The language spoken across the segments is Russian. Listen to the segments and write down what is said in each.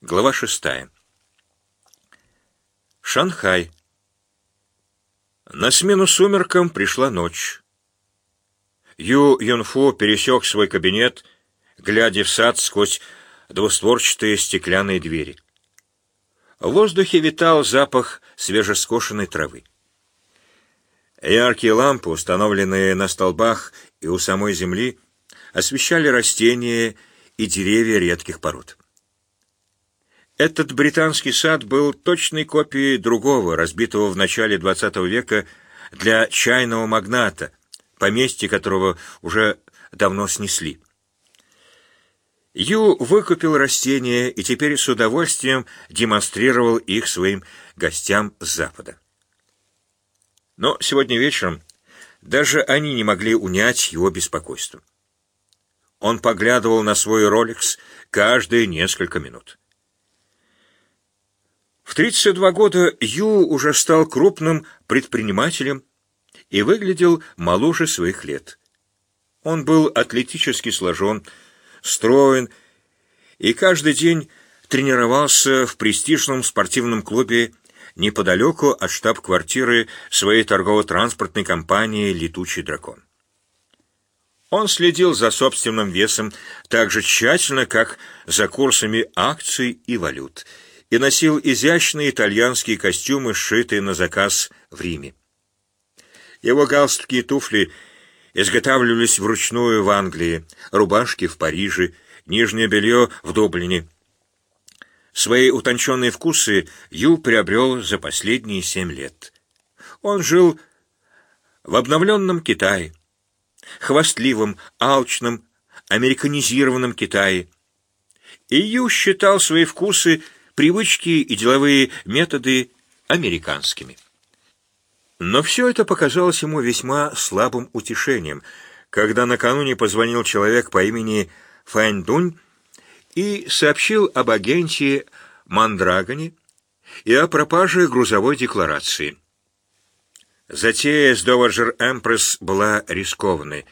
Глава шестая. Шанхай. На смену сумеркам пришла ночь. Ю Юнфу пересек свой кабинет, глядя в сад сквозь двустворчатые стеклянные двери. В воздухе витал запах свежескошенной травы. Яркие лампы, установленные на столбах и у самой земли, освещали растения и деревья редких пород. Этот британский сад был точной копией другого, разбитого в начале XX века для чайного магната, поместье которого уже давно снесли. Ю выкупил растения и теперь с удовольствием демонстрировал их своим гостям с запада. Но сегодня вечером даже они не могли унять его беспокойство. Он поглядывал на свой Ролекс каждые несколько минут. В 32 года Ю уже стал крупным предпринимателем и выглядел моложе своих лет. Он был атлетически сложен, строен и каждый день тренировался в престижном спортивном клубе неподалеку от штаб-квартиры своей торгово-транспортной компании «Летучий дракон». Он следил за собственным весом так же тщательно, как за курсами акций и валют – и носил изящные итальянские костюмы, сшитые на заказ в Риме. Его галстуки и туфли изготавливались вручную в Англии, рубашки в Париже, нижнее белье в Дублине. Свои утонченные вкусы Ю приобрел за последние семь лет. Он жил в обновленном Китае, хвастливом, алчном, американизированном Китае. И Ю считал свои вкусы привычки и деловые методы американскими. Но все это показалось ему весьма слабым утешением, когда накануне позвонил человек по имени Фэнь и сообщил об агенте Мандрагоне и о пропаже грузовой декларации. Затея с Доваджер Эмпресс была рискованной.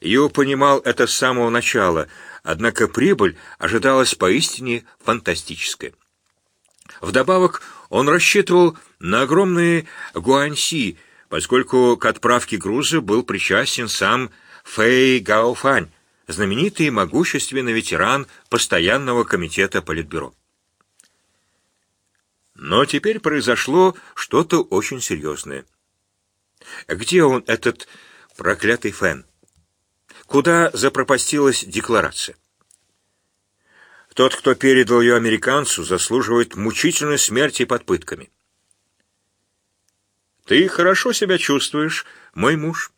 Ю понимал это с самого начала, однако прибыль ожидалась поистине фантастической. Вдобавок он рассчитывал на огромные гуаньси, поскольку к отправке груза был причастен сам Фэй Гаофань, знаменитый и могущественный ветеран постоянного комитета Политбюро. Но теперь произошло что-то очень серьезное. Где он, этот проклятый Фэн? Куда запропастилась декларация? Тот, кто передал ее американцу, заслуживает мучительной смерти под пытками. «Ты хорошо себя чувствуешь, мой муж?»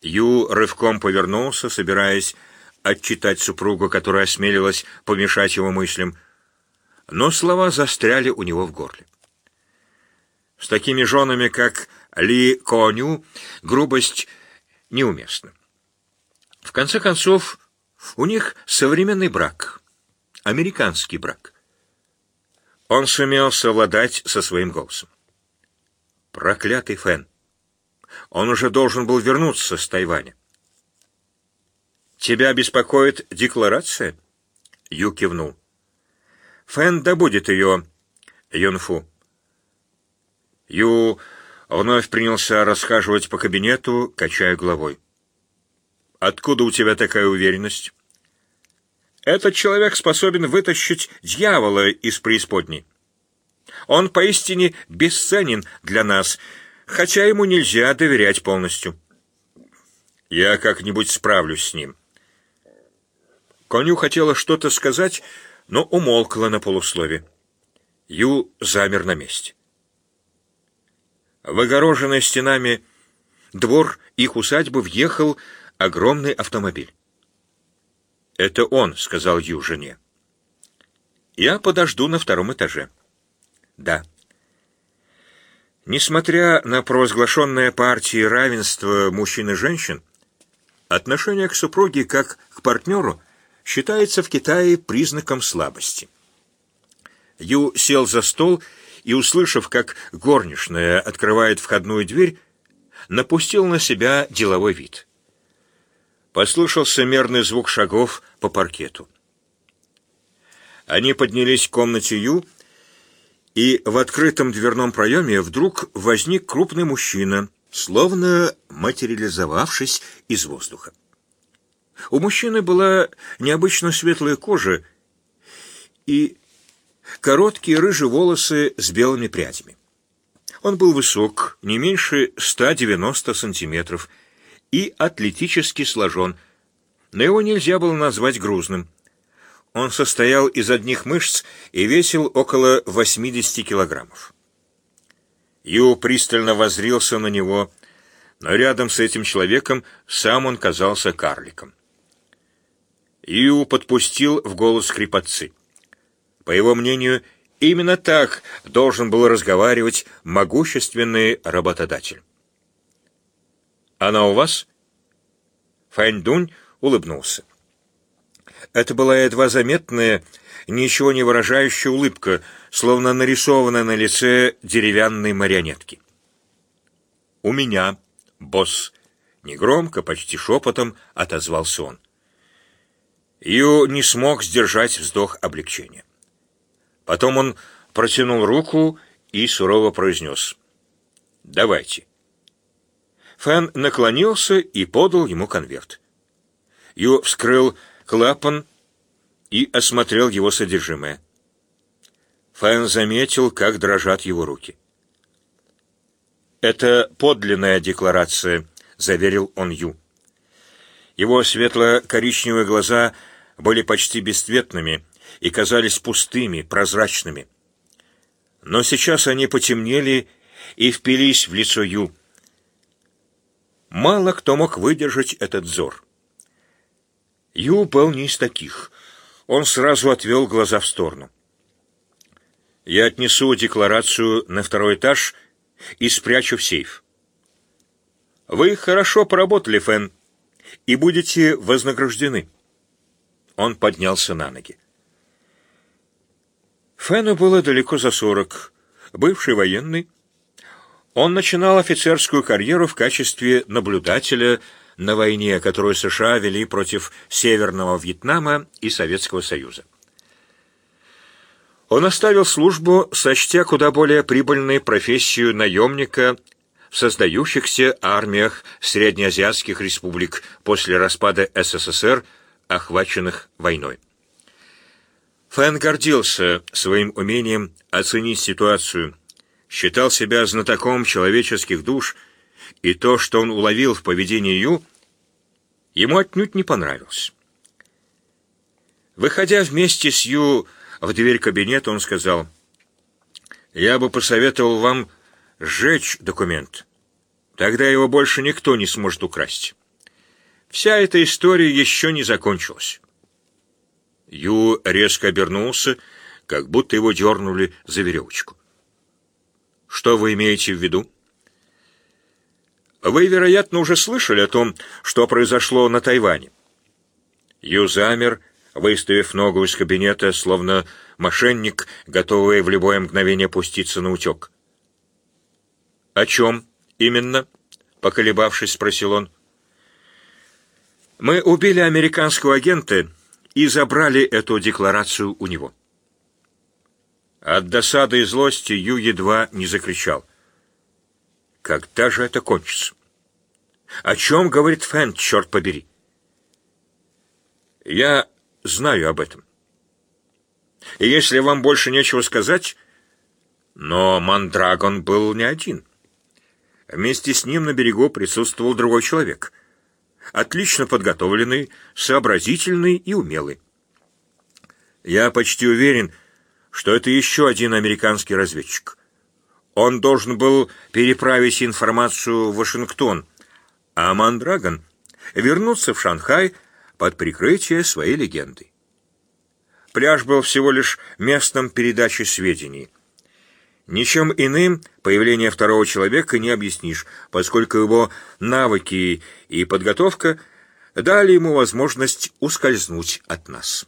Ю рывком повернулся, собираясь отчитать супругу, которая осмелилась помешать его мыслям, но слова застряли у него в горле. С такими женами, как Ли Коню, грубость неуместна. В конце концов, у них современный брак — американский брак. Он сумел совладать со своим голосом. Проклятый Фэн. Он уже должен был вернуться с Тайваня. «Тебя беспокоит декларация?» Ю кивнул. «Фэн добудет ее, Юнфу». Ю вновь принялся расхаживать по кабинету, качая головой. «Откуда у тебя такая уверенность?» Этот человек способен вытащить дьявола из преисподней. Он поистине бесценен для нас, хотя ему нельзя доверять полностью. Я как-нибудь справлюсь с ним. Коню хотела что-то сказать, но умолкла на полуслове. Ю замер на месте. В огороженный стенами двор их усадьбы въехал огромный автомобиль. «Это он», — сказал Ю жене. «Я подожду на втором этаже». «Да». Несмотря на провозглашенное партией равенство мужчин и женщин, отношение к супруге как к партнеру считается в Китае признаком слабости. Ю сел за стол и, услышав, как горничная открывает входную дверь, напустил на себя деловой вид. Послышался мерный звук шагов по паркету. Они поднялись к комнате Ю, и в открытом дверном проеме вдруг возник крупный мужчина, словно материализовавшись из воздуха. У мужчины была необычно светлая кожа и короткие рыжие волосы с белыми прядями. Он был высок, не меньше 190 сантиметров, и атлетически сложен, но его нельзя было назвать грузным. Он состоял из одних мышц и весил около 80 килограммов. Ю пристально возрился на него, но рядом с этим человеком сам он казался карликом. Ю подпустил в голос хрипотцы. По его мнению, именно так должен был разговаривать могущественный работодатель. «Она у вас?» Фаньдунь улыбнулся. Это была едва заметная, ничего не выражающая улыбка, словно нарисованная на лице деревянной марионетки. «У меня, босс», — негромко, почти шепотом отозвался он. Ю не смог сдержать вздох облегчения. Потом он протянул руку и сурово произнес «Давайте». Фэн наклонился и подал ему конверт. Ю вскрыл клапан и осмотрел его содержимое. Фэн заметил, как дрожат его руки. «Это подлинная декларация», — заверил он Ю. Его светло-коричневые глаза были почти бесцветными и казались пустыми, прозрачными. Но сейчас они потемнели и впились в лицо Ю. Мало кто мог выдержать этот взор. Ю был не из таких. Он сразу отвел глаза в сторону. «Я отнесу декларацию на второй этаж и спрячу в сейф». «Вы хорошо поработали, Фэн, и будете вознаграждены». Он поднялся на ноги. Фэну было далеко за сорок. Бывший военный. Он начинал офицерскую карьеру в качестве наблюдателя на войне, которую США вели против Северного Вьетнама и Советского Союза. Он оставил службу, сочтя куда более прибыльной профессию наемника в создающихся армиях среднеазиатских республик после распада СССР, охваченных войной. Фэн гордился своим умением оценить ситуацию, считал себя знатоком человеческих душ и то, что он уловил в поведении Ю, ему отнюдь не понравилось. Выходя вместе с Ю в дверь кабинета, он сказал, «Я бы посоветовал вам сжечь документ. Тогда его больше никто не сможет украсть. Вся эта история еще не закончилась». Ю резко обернулся, как будто его дернули за веревочку. «Что вы имеете в виду?» Вы, вероятно, уже слышали о том, что произошло на Тайване. Ю замер, выставив ногу из кабинета, словно мошенник, готовый в любое мгновение пуститься на утек. «О чем именно?» — поколебавшись, спросил он. «Мы убили американского агента и забрали эту декларацию у него». От досады и злости Ю едва не закричал. Когда же это кончится? О чем говорит Фэн, черт побери? Я знаю об этом. И если вам больше нечего сказать... Но Мандрагон был не один. Вместе с ним на берегу присутствовал другой человек. Отлично подготовленный, сообразительный и умелый. Я почти уверен, это еще один американский разведчик. Он должен был переправить информацию в Вашингтон, а Мандрагон вернуться в Шанхай под прикрытие своей легенды. Пляж был всего лишь местом передачи сведений. Ничем иным появление второго человека не объяснишь, поскольку его навыки и подготовка дали ему возможность ускользнуть от нас.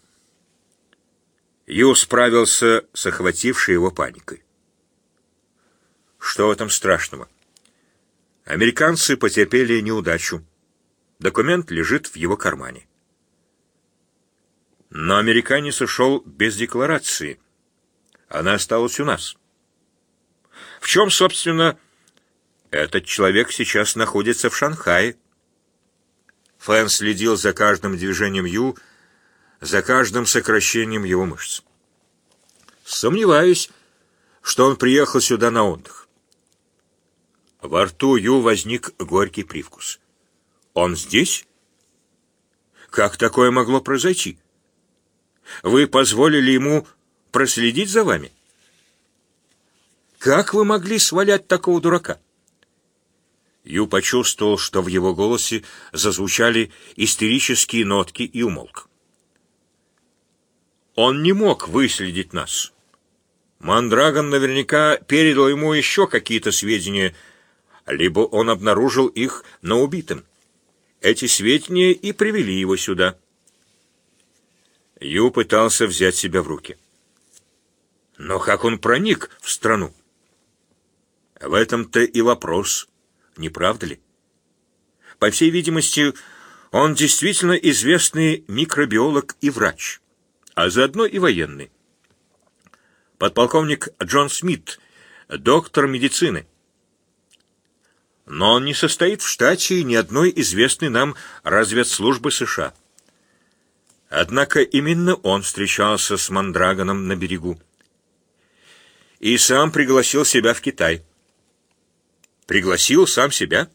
Ю справился с охватившей его паникой. Что в этом страшного? Американцы потерпели неудачу. Документ лежит в его кармане. Но американец ушел без декларации. Она осталась у нас. В чем, собственно, этот человек сейчас находится в Шанхае? Фэн следил за каждым движением Ю, за каждым сокращением его мышц. Сомневаюсь, что он приехал сюда на отдых. Во рту Ю возник горький привкус. Он здесь? Как такое могло произойти? Вы позволили ему проследить за вами? Как вы могли свалять такого дурака? Ю почувствовал, что в его голосе зазвучали истерические нотки и умолк. Он не мог выследить нас. Мандрагон наверняка передал ему еще какие-то сведения, либо он обнаружил их на убитом. Эти сведения и привели его сюда. Ю пытался взять себя в руки. Но как он проник в страну? В этом-то и вопрос, не правда ли? По всей видимости, он действительно известный микробиолог и врач, а заодно и военный. Подполковник Джон Смит, доктор медицины. Но он не состоит в штате ни одной известной нам разведслужбы США. Однако именно он встречался с Мандрагоном на берегу. И сам пригласил себя в Китай. Пригласил сам себя?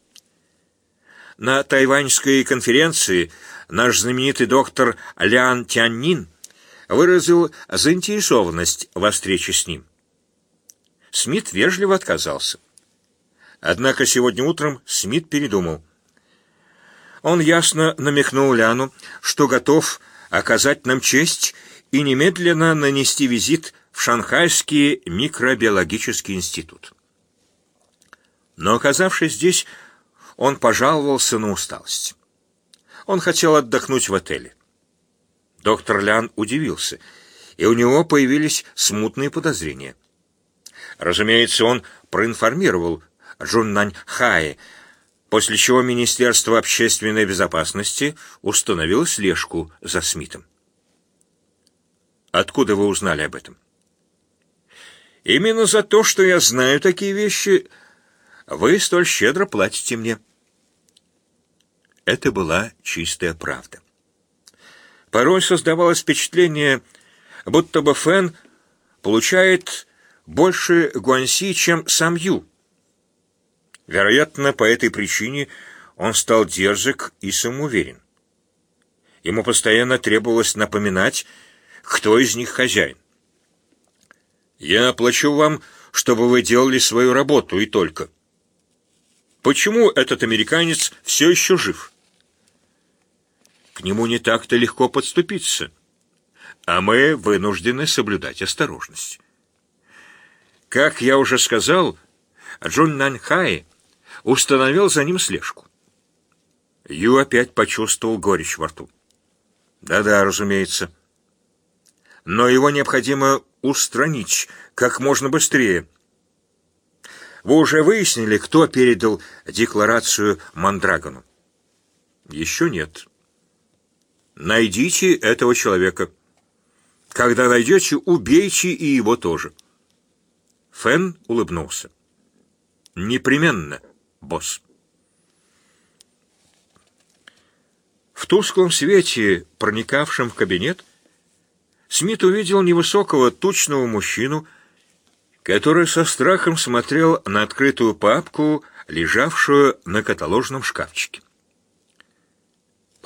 На тайваньской конференции наш знаменитый доктор Лян Тяннин выразил заинтересованность во встрече с ним. Смит вежливо отказался. Однако сегодня утром Смит передумал. Он ясно намекнул Ляну, что готов оказать нам честь и немедленно нанести визит в Шанхайский микробиологический институт. Но, оказавшись здесь, он пожаловался на усталость. Он хотел отдохнуть в отеле. Доктор Лян удивился, и у него появились смутные подозрения. Разумеется, он проинформировал Джуннань Хае, после чего Министерство общественной безопасности установило слежку за Смитом. Откуда вы узнали об этом? Именно за то, что я знаю такие вещи, вы столь щедро платите мне. Это была чистая правда. Порой создавалось впечатление, будто бы Фэн получает больше Гуанси, чем сам Ю. Вероятно, по этой причине он стал дерзок и самоуверен. Ему постоянно требовалось напоминать, кто из них хозяин. «Я плачу вам, чтобы вы делали свою работу, и только». «Почему этот американец все еще жив?» «К нему не так-то легко подступиться, а мы вынуждены соблюдать осторожность». Как я уже сказал, Джун Нанхай установил за ним слежку. Ю опять почувствовал горечь во рту. Да-да, разумеется. Но его необходимо устранить как можно быстрее. Вы уже выяснили, кто передал декларацию Мандрагону? Еще нет. Найдите этого человека. Когда найдете, убейте и его тоже. Фэн улыбнулся. Непременно босс. В тусклом свете, проникавшем в кабинет, Смит увидел невысокого, тучного мужчину, который со страхом смотрел на открытую папку, лежавшую на каталожном шкафчике.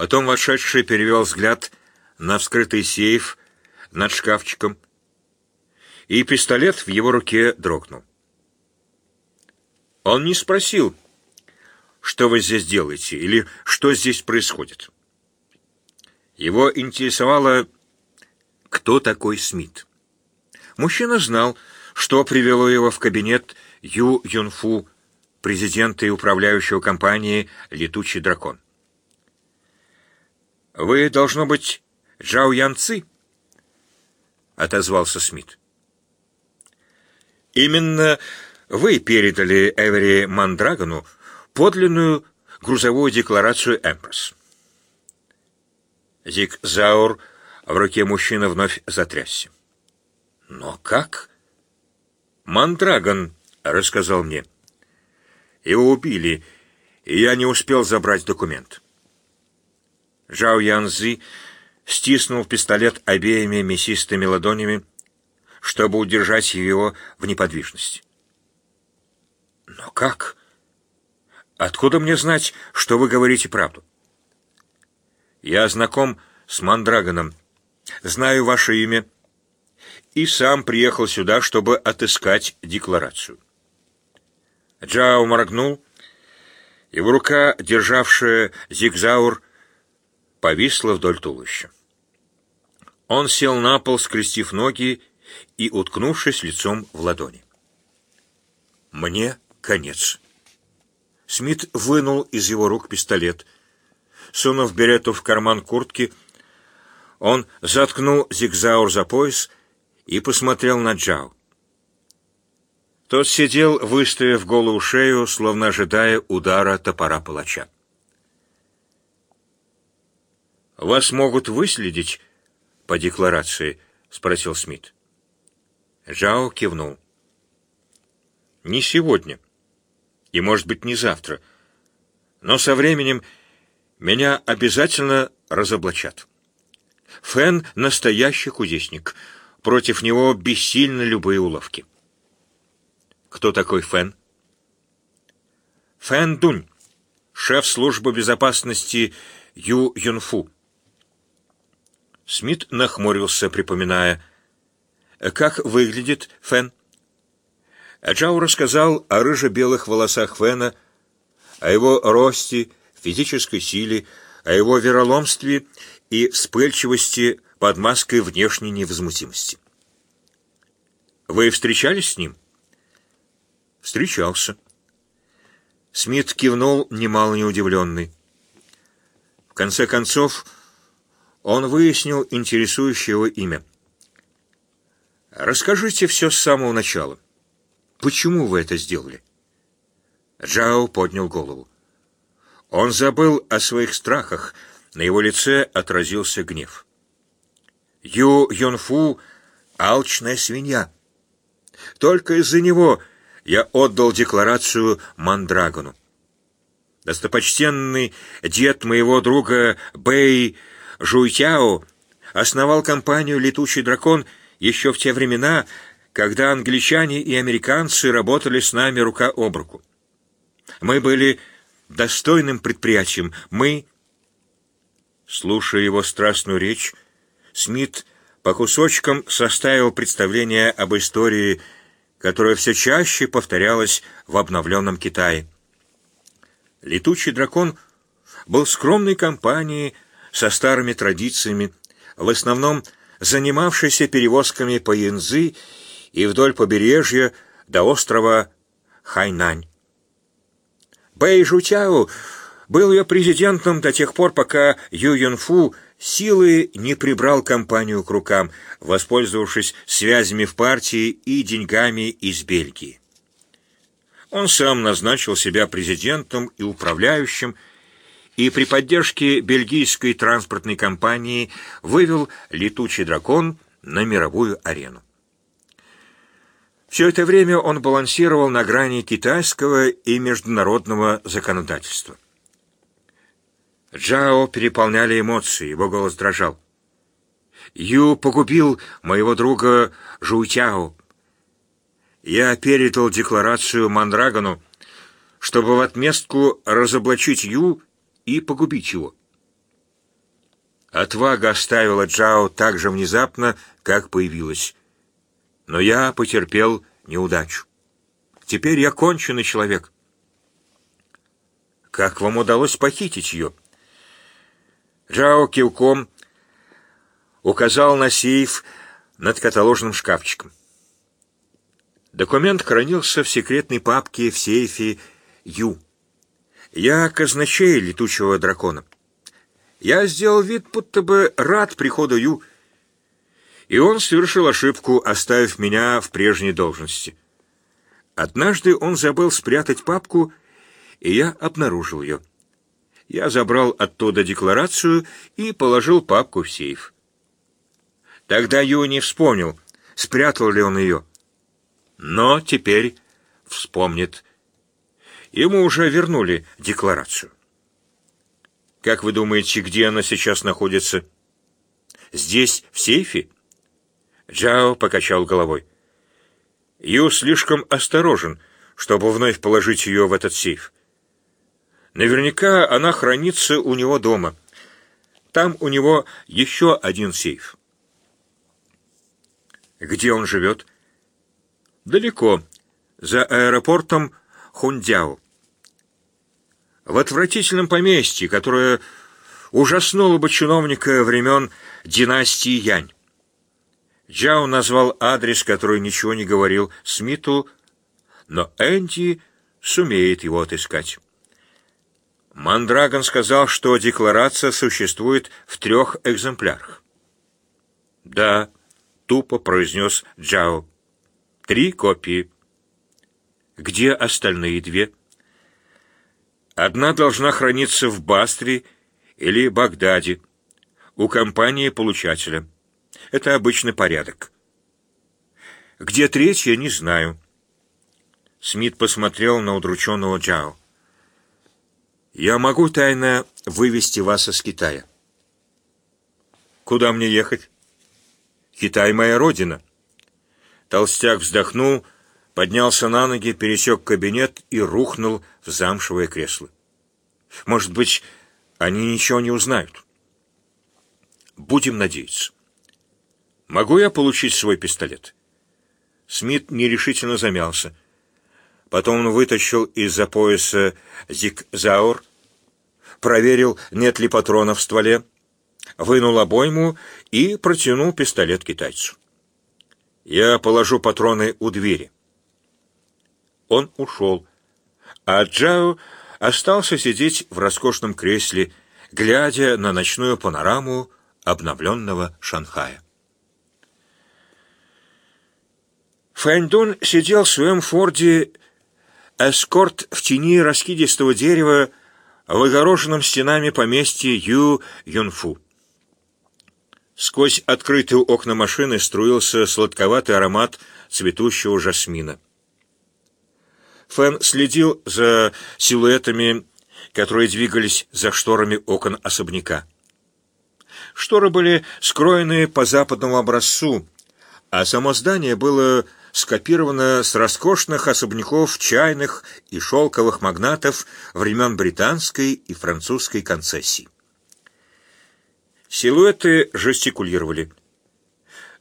Потом вошедший перевел взгляд на вскрытый сейф над шкафчиком, и пистолет в его руке дрогнул. Он не спросил, что вы здесь делаете или что здесь происходит. Его интересовало, кто такой Смит. Мужчина знал, что привело его в кабинет Ю Юнфу, президента и управляющего компании «Летучий дракон». «Вы, должно быть, Джао Ян Ци?» — отозвался Смит. «Именно вы передали Эвери Мандрагону подлинную грузовую декларацию «Эмпресс». Зиг Заур В руке мужчина вновь затрясся. «Но как?» «Мандрагон рассказал мне. Его убили, и я не успел забрать документ». Жао Янзи стиснул пистолет обеими мясистыми ладонями, чтобы удержать его в неподвижности. «Но как? Откуда мне знать, что вы говорите правду?» «Я знаком с Мандрагоном, знаю ваше имя и сам приехал сюда, чтобы отыскать декларацию». Джао моргнул, его рука, державшая зигзаур, повисла вдоль туловища. Он сел на пол, скрестив ноги и уткнувшись лицом в ладони. «Мне конец». Смит вынул из его рук пистолет. Сунув берету в карман куртки, он заткнул зигзаур за пояс и посмотрел на Джао. Тот сидел, выставив голую шею, словно ожидая удара топора палача. «Вас могут выследить по декларации?» — спросил Смит. Жао кивнул. «Не сегодня. И, может быть, не завтра. Но со временем меня обязательно разоблачат. Фэн — настоящий кудесник. Против него бессильны любые уловки». «Кто такой Фэн?» «Фэн Дунь, шеф службы безопасности Ю Юнфу». Смит нахмурился, припоминая — как выглядит Фен? Джао рассказал о рыже-белых волосах Фена, о его росте, физической силе, о его вероломстве и вспыльчивости под маской внешней невозмутимости. «Вы встречались с ним?» «Встречался». Смит кивнул, немало не удивленный. В конце концов, он выяснил интересующее его имя. Расскажите все с самого начала. Почему вы это сделали? Джао поднял голову. Он забыл о своих страхах, на его лице отразился гнев. Ю Юнфу — алчная свинья. Только из-за него я отдал декларацию Мандрагону. Достопочтенный дед моего друга Бэй Жуйтяо основал компанию «Летучий дракон» еще в те времена, когда англичане и американцы работали с нами рука об руку. Мы были достойным предприятием. Мы... Слушая его страстную речь, Смит по кусочкам составил представление об истории, которая все чаще повторялась в обновленном Китае. Летучий дракон был скромной компанией со старыми традициями, в основном занимавшийся перевозками по Янзы и вдоль побережья до острова Хайнань. Бэй Жутяо был ее президентом до тех пор, пока Ю Юнфу силы не прибрал компанию к рукам, воспользовавшись связями в партии и деньгами из Бельгии. Он сам назначил себя президентом и управляющим, и при поддержке бельгийской транспортной компании вывел «Летучий дракон» на мировую арену. Все это время он балансировал на грани китайского и международного законодательства. Джао переполняли эмоции, его голос дрожал. «Ю погубил моего друга Жуйтяо. Я передал декларацию Мандрагону, чтобы в отместку разоблачить Ю и погубить его. Отвага оставила Джао так же внезапно, как появилась. Но я потерпел неудачу. Теперь я конченый человек. Как вам удалось похитить ее? Джао кивком указал на сейф над каталожным шкафчиком. Документ хранился в секретной папке в сейфе Ю. Я казначей летучего дракона. Я сделал вид, будто бы рад приходу Ю, и он совершил ошибку, оставив меня в прежней должности. Однажды он забыл спрятать папку, и я обнаружил ее. Я забрал оттуда декларацию и положил папку в сейф. Тогда Ю не вспомнил, спрятал ли он ее. Но теперь вспомнит. Ему уже вернули декларацию. Как вы думаете, где она сейчас находится? Здесь, в сейфе? Джао покачал головой. Ю слишком осторожен, чтобы вновь положить ее в этот сейф. Наверняка она хранится у него дома. Там у него еще один сейф. Где он живет? Далеко, за аэропортом Хундяо. В отвратительном поместье, которое ужаснуло бы чиновника времен династии Янь. Джао назвал адрес, который ничего не говорил Смиту, но Энди сумеет его отыскать. Мандрагон сказал, что декларация существует в трех экземплярах. «Да», — тупо произнес Джао. «Три копии». «Где остальные две?» «Одна должна храниться в Бастре или Багдаде, у компании-получателя. Это обычный порядок». «Где третья, не знаю». Смит посмотрел на удрученного Джао. Я могу тайно вывести вас из Китая. Куда мне ехать? Китай моя родина. Толстяк вздохнул, поднялся на ноги, пересек кабинет и рухнул в замшевое кресло. Может быть, они ничего не узнают. Будем надеяться. Могу я получить свой пистолет? Смит нерешительно замялся. Потом он вытащил из-за пояса зигзаур, проверил, нет ли патронов в стволе, вынул обойму и протянул пистолет китайцу. «Я положу патроны у двери». Он ушел, а Джао остался сидеть в роскошном кресле, глядя на ночную панораму обновленного Шанхая. Фэньдун сидел в своем форде эскорт в тени раскидистого дерева в огороженном стенами поместье Ю Юнфу. Сквозь открытые окна машины струился сладковатый аромат цветущего жасмина. Фэн следил за силуэтами, которые двигались за шторами окон особняка. Шторы были скроены по западному образцу, а само здание было скопировано с роскошных особняков чайных и шелковых магнатов времен британской и французской концессий. Силуэты жестикулировали.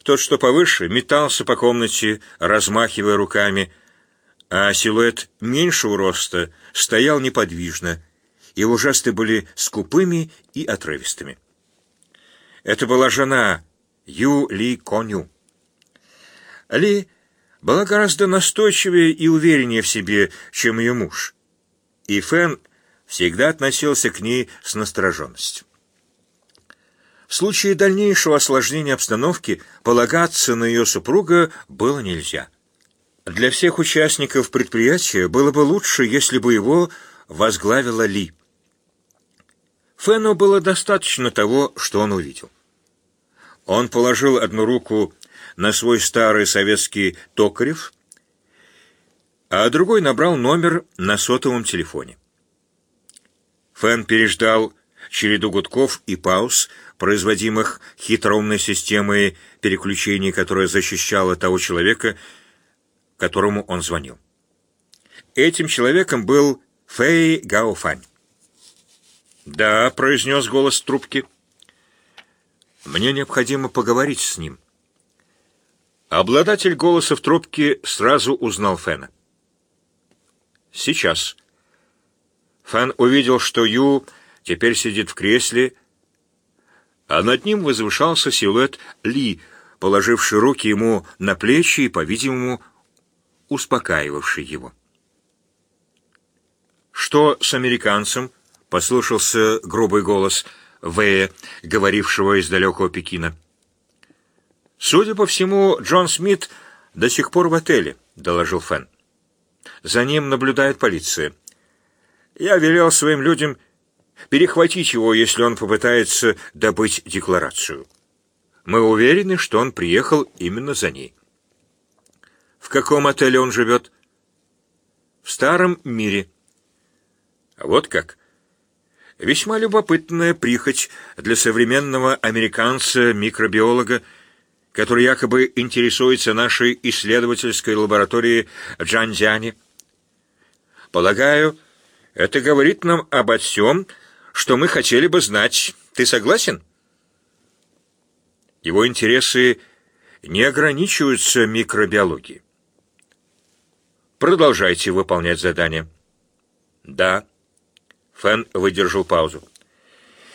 Тот, что повыше, метался по комнате, размахивая руками, а силуэт меньшего роста стоял неподвижно, его жесты были скупыми и отрывистыми. Это была жена Ю Ли Коню. Ли была гораздо настойчивее и увереннее в себе, чем ее муж, и Фэн всегда относился к ней с настороженностью. В случае дальнейшего осложнения обстановки полагаться на ее супруга было нельзя. Для всех участников предприятия было бы лучше, если бы его возглавила Ли. Фэну было достаточно того, что он увидел. Он положил одну руку на свой старый советский токарев, а другой набрал номер на сотовом телефоне. Фэн переждал череду гудков и пауз, производимых хитроумной системой переключений, которая защищала того человека, которому он звонил. Этим человеком был Фэй Гаофань. «Да», — произнес голос трубки, — «мне необходимо поговорить с ним». Обладатель голоса в трубке сразу узнал Фэна. «Сейчас». Фэн увидел, что Ю теперь сидит в кресле, а над ним возвышался силуэт Ли, положивший руки ему на плечи и, по-видимому, успокаивавший его. «Что с американцем?» — послышался грубый голос Вэя, говорившего из далекого Пекина. «Судя по всему, Джон Смит до сих пор в отеле», — доложил Фэн. «За ним наблюдает полиция. Я велел своим людям перехватить его, если он попытается добыть декларацию. Мы уверены, что он приехал именно за ней. В каком отеле он живет? В старом мире. А вот как. Весьма любопытная прихоть для современного американца-микробиолога, который якобы интересуется нашей исследовательской лабораторией Джанзяни. Полагаю, это говорит нам обо всем, что мы хотели бы знать. Ты согласен? Его интересы не ограничиваются микробиологией. Продолжайте выполнять задание. Да. Фэн выдержал паузу.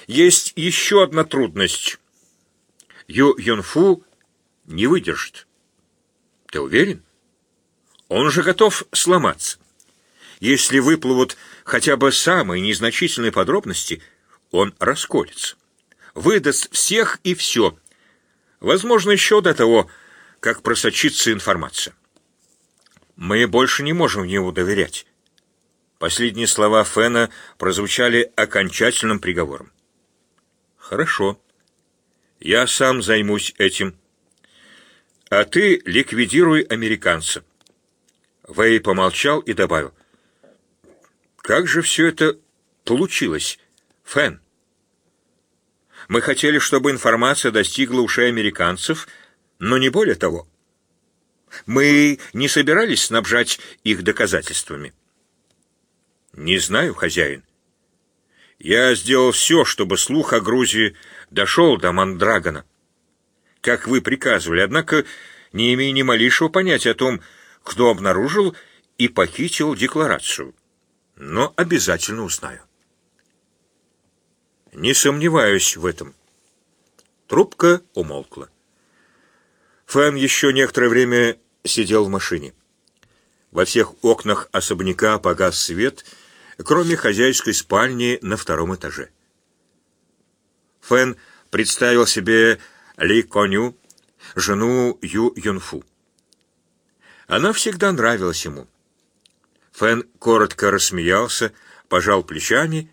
Есть еще одна трудность. Ю Юнфу не выдержит. Ты уверен? Он же готов сломаться. Если выплывут хотя бы самые незначительные подробности, он расколется. Выдаст всех и все. Возможно, еще до того, как просочится информация. Мы больше не можем ему доверять. Последние слова Фена прозвучали окончательным приговором. Хорошо. Я сам займусь этим. А ты ликвидируй американца. Вэй помолчал и добавил. Как же все это получилось, Фэн? Мы хотели, чтобы информация достигла ушей американцев, но не более того. Мы не собирались снабжать их доказательствами. Не знаю, хозяин. Я сделал все, чтобы слух о Грузии дошел до Мандрагона. Как вы приказывали, однако не имею ни малейшего понятия о том, кто обнаружил и похитил декларацию но обязательно узнаю. Не сомневаюсь в этом. Трубка умолкла. Фэн еще некоторое время сидел в машине. Во всех окнах особняка погас свет, кроме хозяйской спальни на втором этаже. Фэн представил себе Ли Коню, жену Ю Юнфу. Она всегда нравилась ему. Фэн коротко рассмеялся, пожал плечами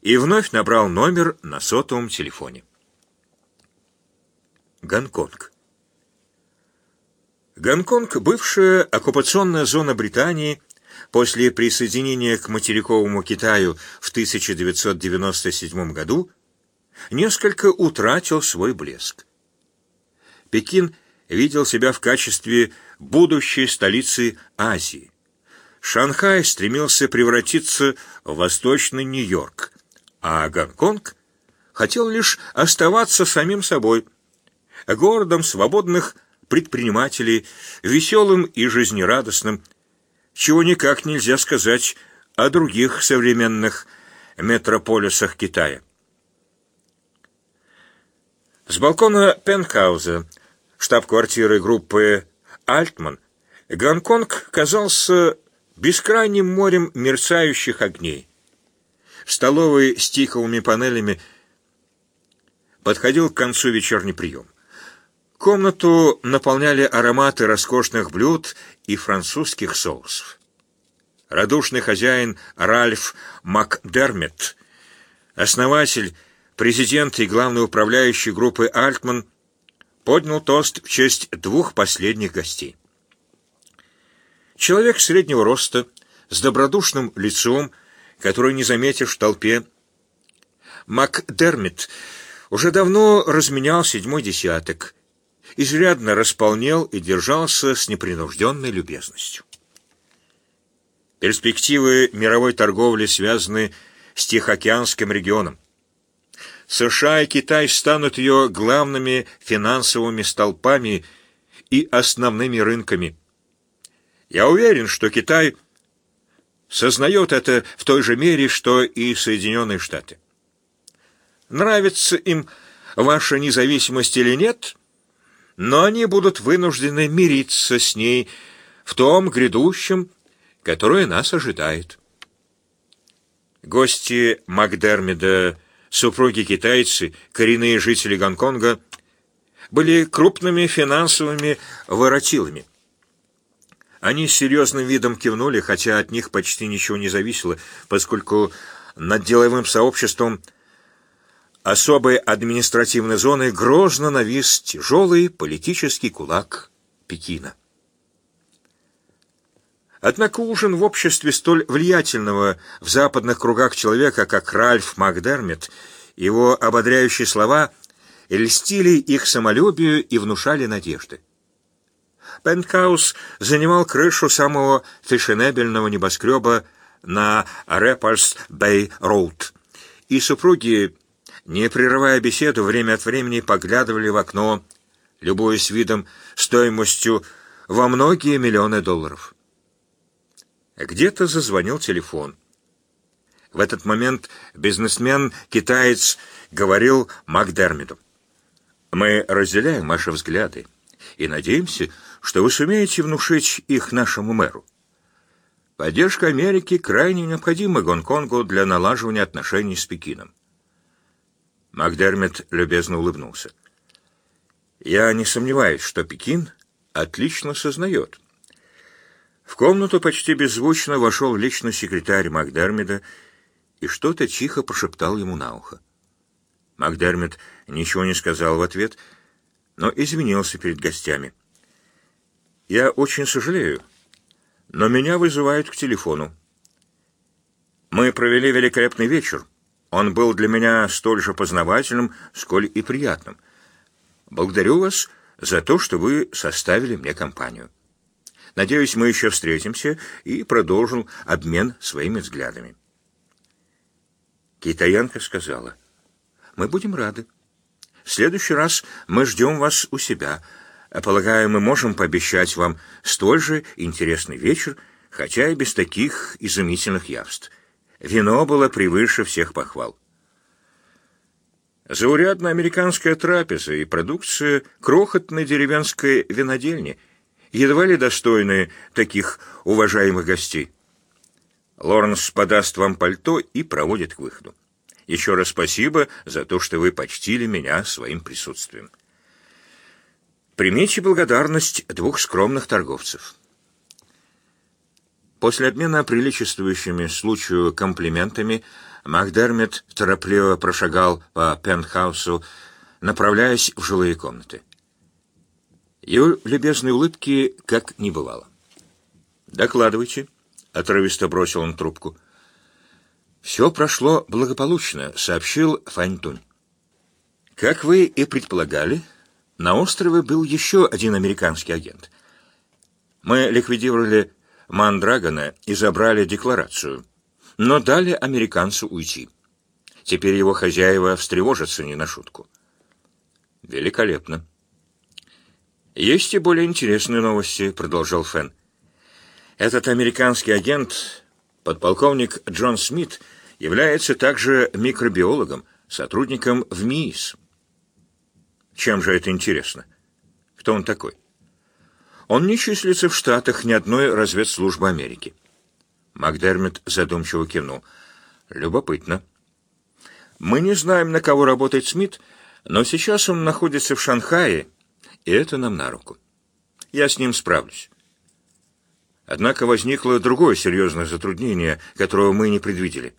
и вновь набрал номер на сотовом телефоне. Гонконг. Гонконг, бывшая оккупационная зона Британии, после присоединения к материковому Китаю в 1997 году, несколько утратил свой блеск. Пекин видел себя в качестве будущей столицы Азии. Шанхай стремился превратиться в Восточный Нью-Йорк, а Гонконг хотел лишь оставаться самим собой, городом свободных предпринимателей, веселым и жизнерадостным, чего никак нельзя сказать о других современных метрополисах Китая. С балкона пентхауза, штаб-квартиры группы «Альтман», Гонконг казался бескрайним морем мерцающих огней. В столовой с тиховыми панелями подходил к концу вечерний прием. Комнату наполняли ароматы роскошных блюд и французских соусов. Радушный хозяин Ральф Макдермет, основатель, президент и главный управляющий группы «Альтман», поднял тост в честь двух последних гостей. Человек среднего роста, с добродушным лицом, который не заметишь в толпе. Макдермит уже давно разменял седьмой десяток, изрядно располнел и держался с непринужденной любезностью. Перспективы мировой торговли связаны с Тихоокеанским регионом. США и Китай станут ее главными финансовыми столпами и основными рынками – я уверен, что Китай сознает это в той же мере, что и Соединенные Штаты. Нравится им ваша независимость или нет, но они будут вынуждены мириться с ней в том грядущем, которое нас ожидает. Гости Макдермида, супруги-китайцы, коренные жители Гонконга, были крупными финансовыми воротилами. Они серьезным видом кивнули, хотя от них почти ничего не зависело, поскольку над деловым сообществом особой административной зоны грозно навис тяжелый политический кулак Пекина. Однако ужин в обществе столь влиятельного в западных кругах человека, как Ральф Макдермит, его ободряющие слова льстили их самолюбию и внушали надежды. Пентхаус занимал крышу самого фешенебельного небоскреба на Репарс-Бэй-Роуд, и супруги, не прерывая беседу, время от времени поглядывали в окно, любуясь видом стоимостью во многие миллионы долларов. Где-то зазвонил телефон. В этот момент бизнесмен-китаец говорил Макдермиду. «Мы разделяем ваши взгляды и надеемся, что вы сумеете внушить их нашему мэру. Поддержка Америки крайне необходима Гонконгу для налаживания отношений с Пекином». Макдермит любезно улыбнулся. «Я не сомневаюсь, что Пекин отлично сознает» В комнату почти беззвучно вошел личный секретарь Макдермида и что-то тихо прошептал ему на ухо. Макдермид ничего не сказал в ответ, но извинился перед гостями. «Я очень сожалею, но меня вызывают к телефону. Мы провели великолепный вечер. Он был для меня столь же познавательным, сколь и приятным. Благодарю вас за то, что вы составили мне компанию». Надеюсь, мы еще встретимся и продолжим обмен своими взглядами. Китаянка сказала, «Мы будем рады. В следующий раз мы ждем вас у себя. Полагаю, мы можем пообещать вам столь же интересный вечер, хотя и без таких изумительных явств. Вино было превыше всех похвал». Заурядная американская трапеза и продукция крохотной деревенской винодельни — едва ли достойны таких уважаемых гостей. Лоренс подаст вам пальто и проводит к выходу. Еще раз спасибо за то, что вы почтили меня своим присутствием. Примите благодарность двух скромных торговцев. После обмена приличествующими случаю комплиментами Макдермит торопливо прошагал по пентхаусу, направляясь в жилые комнаты. Его любезной улыбки как не бывало. «Докладывайте», — отрывисто бросил он трубку. «Все прошло благополучно», — сообщил Фаньтунь. «Как вы и предполагали, на острове был еще один американский агент. Мы ликвидировали Мандрагона и забрали декларацию, но дали американцу уйти. Теперь его хозяева встревожатся не на шутку». «Великолепно», «Есть и более интересные новости», — продолжал Фен. «Этот американский агент, подполковник Джон Смит, является также микробиологом, сотрудником в МИИС». «Чем же это интересно? Кто он такой?» «Он не числится в Штатах ни одной разведслужбы Америки». Макдермит задумчиво кивнул. «Любопытно. Мы не знаем, на кого работает Смит, но сейчас он находится в Шанхае» и это нам на руку. Я с ним справлюсь. Однако возникло другое серьезное затруднение, которого мы не предвидели.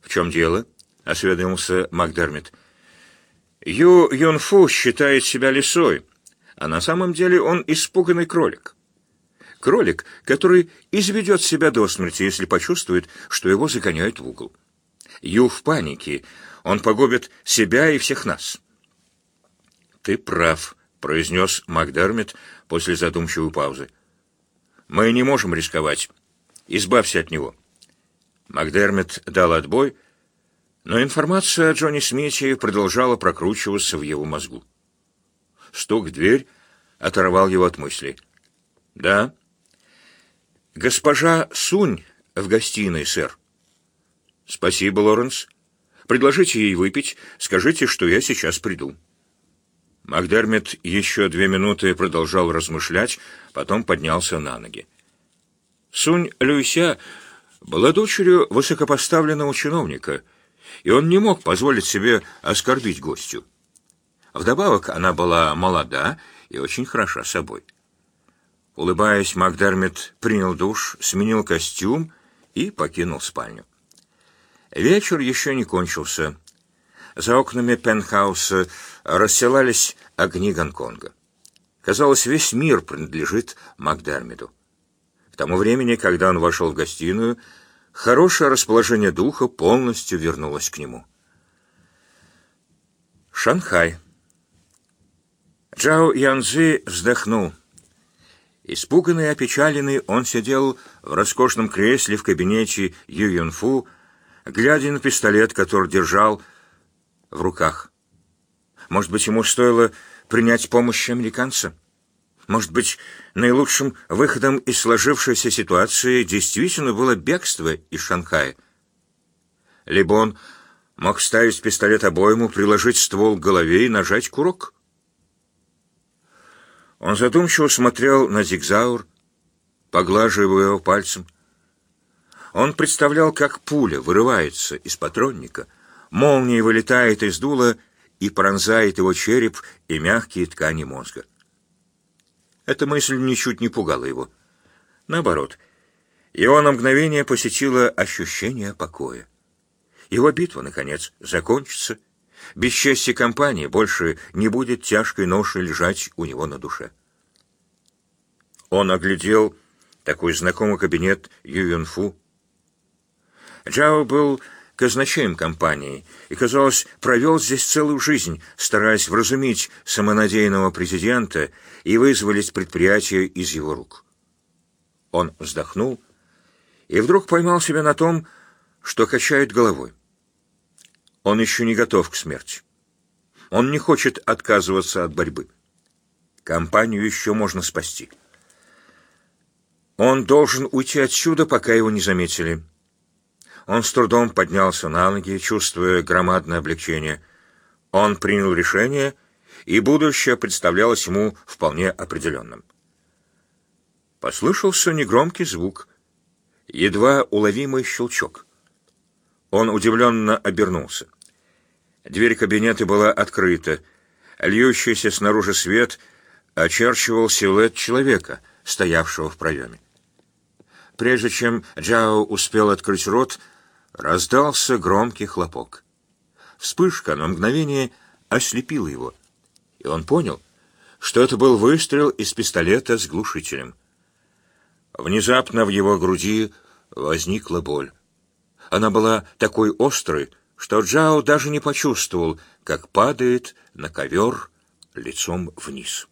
«В чем дело?» — осведомился Макдермит. «Ю Юнфу считает себя лисой, а на самом деле он испуганный кролик. Кролик, который изведет себя до смерти, если почувствует, что его загоняют в угол. Ю в панике, он погубит себя и всех нас». «Ты прав», — произнес Макдермит после задумчивой паузы. «Мы не можем рисковать. Избавься от него». Макдермит дал отбой, но информация о Джонни Смите продолжала прокручиваться в его мозгу. Стук в дверь оторвал его от мыслей. «Да?» «Госпожа Сунь в гостиной, сэр». «Спасибо, Лоренс. Предложите ей выпить, скажите, что я сейчас приду». Макдермит еще две минуты продолжал размышлять, потом поднялся на ноги. Сунь Люся была дочерью высокопоставленного чиновника, и он не мог позволить себе оскорбить гостю. Вдобавок она была молода и очень хороша собой. Улыбаясь, Макдермит принял душ, сменил костюм и покинул спальню. Вечер еще не кончился. За окнами пентхауса расстилались огни Гонконга. Казалось, весь мир принадлежит Макдермиду. К тому времени, когда он вошел в гостиную, хорошее расположение духа полностью вернулось к нему. Шанхай. Джао Янзи вздохнул. Испуганный и опечаленный, он сидел в роскошном кресле в кабинете Ю Юнфу, глядя на пистолет, который держал в руках. Может быть, ему стоило принять помощь американца? Может быть, наилучшим выходом из сложившейся ситуации действительно было бегство из Шанхая? Либо он мог ставить пистолет обойму, приложить ствол к голове и нажать курок? Он задумчиво смотрел на зигзаур, поглаживая его пальцем. Он представлял, как пуля вырывается из патронника, молния вылетает из дула и пронзает его череп и мягкие ткани мозга. Эта мысль ничуть не пугала его. Наоборот, его на мгновение посетило ощущение покоя. Его битва, наконец, закончится. Бесчестие компании больше не будет тяжкой ношей лежать у него на душе. Он оглядел такой знакомый кабинет Ююнфу. Джао был казначеем компании и, казалось, провел здесь целую жизнь, стараясь вразумить самонадеянного президента и вызволить предприятие из его рук. Он вздохнул и вдруг поймал себя на том, что качает головой. Он еще не готов к смерти. Он не хочет отказываться от борьбы. Компанию еще можно спасти. Он должен уйти отсюда, пока его не заметили. Он с трудом поднялся на ноги, чувствуя громадное облегчение. Он принял решение, и будущее представлялось ему вполне определенным. Послышался негромкий звук, едва уловимый щелчок. Он удивленно обернулся. Дверь кабинета была открыта. Льющийся снаружи свет очерчивал силуэт человека, стоявшего в проеме. Прежде чем Джао успел открыть рот, Раздался громкий хлопок. Вспышка на мгновение ослепила его, и он понял, что это был выстрел из пистолета с глушителем. Внезапно в его груди возникла боль. Она была такой острой, что Джао даже не почувствовал, как падает на ковер лицом вниз.